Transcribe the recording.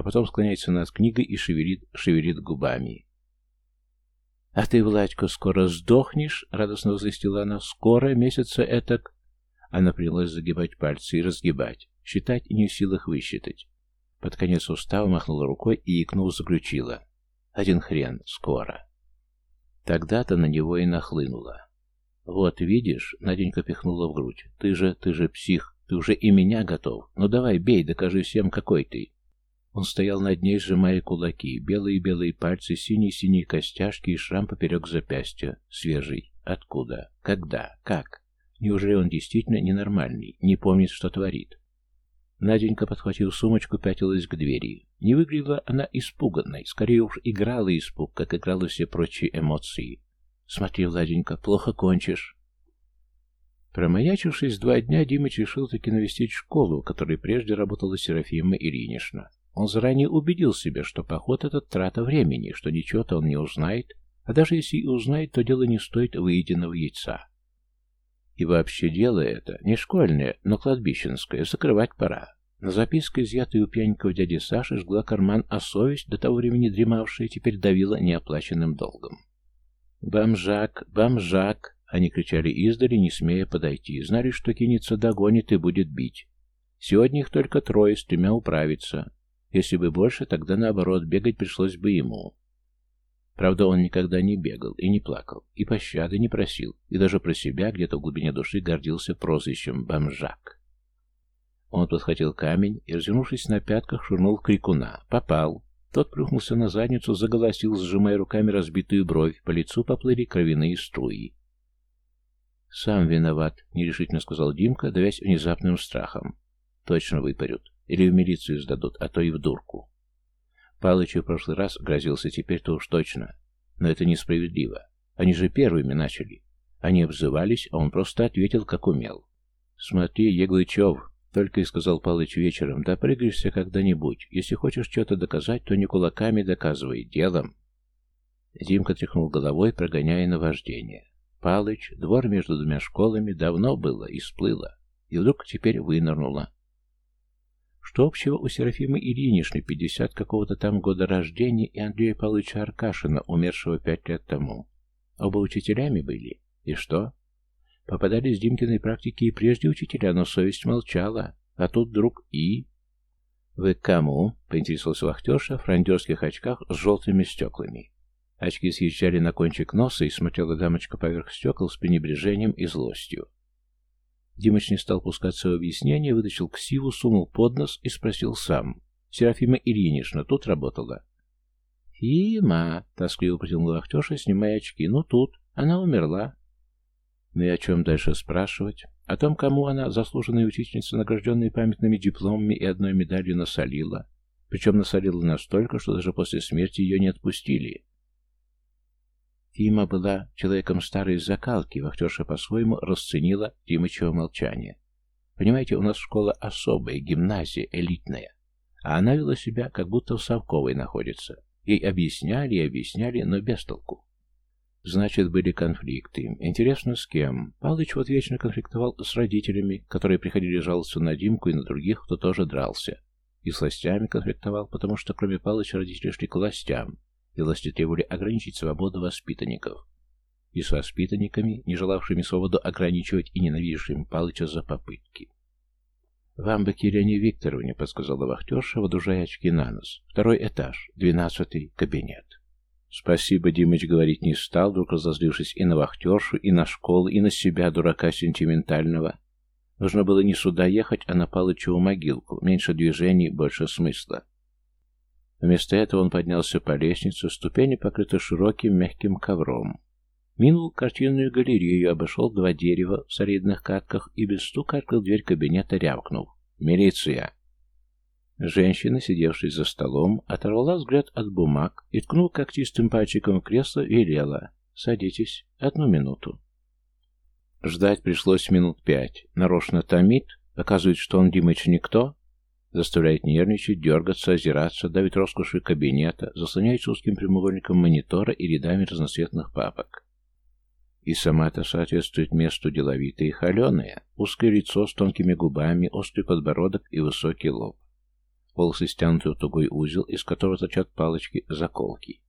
а потом склоняется над книгой и шевелит, шевелит губами. «А ты, Владька, скоро сдохнешь?» — радостно возвестила она. «Скоро, месяца этак...» Она принялась загибать пальцы и разгибать, считать и не в силах высчитать. Под конец устава махнула рукой и, икнув, заключила. «Один хрен, скоро». Тогда-то на него и нахлынула. «Вот, видишь?» — Наденька пихнула в грудь. «Ты же, ты же псих, ты уже и меня готов. Ну давай, бей, докажи всем, какой ты». Он стоял над ней, сжимая кулаки, белые-белые пальцы, синие-синие костяшки и шрам поперек запястья. Свежий. Откуда? Когда? Как? Неужели он действительно ненормальный, не помнит, что творит? Наденька, подхватив сумочку, пятилась к двери. Не выглядела она испуганной, скорее уж играла испуг, как играла все прочие эмоции. «Смотри, Владенька, плохо кончишь». Промаячившись два дня, Димыч решил таки навестить школу, в которой прежде работала Серафима Ильинична. Он заранее убедил себя, что поход этот трата времени, что ничего-то он не узнает, а даже если и узнает, то дело не стоит выеденного яйца. И вообще дело это не школьное, но кладбищенское, закрывать пора. На записке, изъятой у пьяненького дяди Саши, жгла карман, а совесть, до того времени дремавшая, теперь давила неоплаченным долгом. «Бомжак! Бомжак!» Они кричали издали, не смея подойти. Знали, что кинется, догонит и будет бить. Сегодня их только трое, с тремя управиться. Если бы больше, тогда наоборот, бегать пришлось бы ему. Правда, он никогда не бегал и не плакал, и пощады не просил, и даже про себя где-то в глубине души гордился прозвищем «бомжак». Он подхватил камень и, развернувшись на пятках, шурнул в крикуна. Попал. Тот плюхнулся на задницу, заголосил, сжимая руками разбитую бровь. По лицу поплыли кровяные струи. «Сам виноват», — нерешительно сказал Димка, давясь внезапным страхом. «Точно выпарют. Или в милицию сдадут, а то и в дурку». Палыч в прошлый раз грозился, теперь-то уж точно. Но это несправедливо. Они же первыми начали. Они обзывались, а он просто ответил, как умел. «Смотри, Еглычев», — только и сказал Палыч вечером, — «допрыгаешься когда-нибудь. Если хочешь что-то доказать, то не кулаками доказывай, делом». Димка тряхнул головой, прогоняя наваждение. Палыч, двор между двумя школами, давно было и сплыло, и вдруг теперь вынырнуло. Что общего у Серафимы Ильиничны, 50 какого-то там года рождения, и Андрея Павловича Аркашина, умершего пять лет тому? Оба учителями были. И что? Попадались в Димкиной практике и прежде учителя, но совесть молчала. А тут вдруг и... «Вы кому?» — поинтересовался вахтерша в франдерских очках с желтыми стеклами. Очки съезжали на кончик носа, и смотрела дамочка поверх стекол с пренебрежением и злостью. Димыч не стал пускаться в объяснение, вытащил ксиву, сунул под нос и спросил сам. «Серафима Ильинична тут работала?» «Фима!» — тоскливо протянула вахтерша, снимая очки. «Ну тут. Она умерла». «Ну и о чем дальше спрашивать? О том, кому она, заслуженная учительница, награжденная памятными дипломами и одной медалью, насолила. Причем насолила настолько, что даже после смерти ее не отпустили. Фима была человеком старой закалки, вахтерша по-своему расценила Димычево молчание. Понимаете, у нас школа особая, гимназия, элитная. А она вела себя, как будто в Совковой находится. Ей объясняли и объясняли, но без толку. Значит, были конфликты. Интересно, с кем? Палыч вот вечно конфликтовал с родителями, которые приходили жаловаться на Димку и на других, кто тоже дрался. И с властями конфликтовал, потому что кроме Палыча родители шли к властям, и власти требовали ограничить свободу воспитанников. И с воспитанниками, не желавшими свободу ограничивать и ненавидевшими Палыча за попытки. «Вам бы к Елене Викторовне», — подсказала вахтерша, водружая очки на нос. «Второй этаж, двенадцатый кабинет». Спасибо, Димыч говорить не стал, вдруг разозлившись и на вахтершу, и на школу, и на себя, дурака сентиментального. Нужно было не сюда ехать, а на Палычеву могилку. Меньше движений, больше смысла. Вместо этого он поднялся по лестнице, ступени покрыты широким мягким ковром. Минул картинную галерею, обошел два дерева в солидных катках и без стука открыл дверь кабинета, рявкнув. «Милиция!» Женщина, сидевшая за столом, оторвала взгляд от бумаг и, ткнув когтистым пальчиком в кресло, велела. «Садитесь. Одну минуту». Ждать пришлось минут пять. Нарочно томит, оказывает, что он Димыч никто, Заставляет нервничать, дергаться, озираться, давит роскошью кабинета, заслоняется узким прямоугольником монитора и рядами разноцветных папок. И сама-то соответствует месту деловитая и холеная, узкое лицо с тонкими губами, острый подбородок и высокий лоб. волосы стянуты в тугой узел, из которого торчат палочки заколки.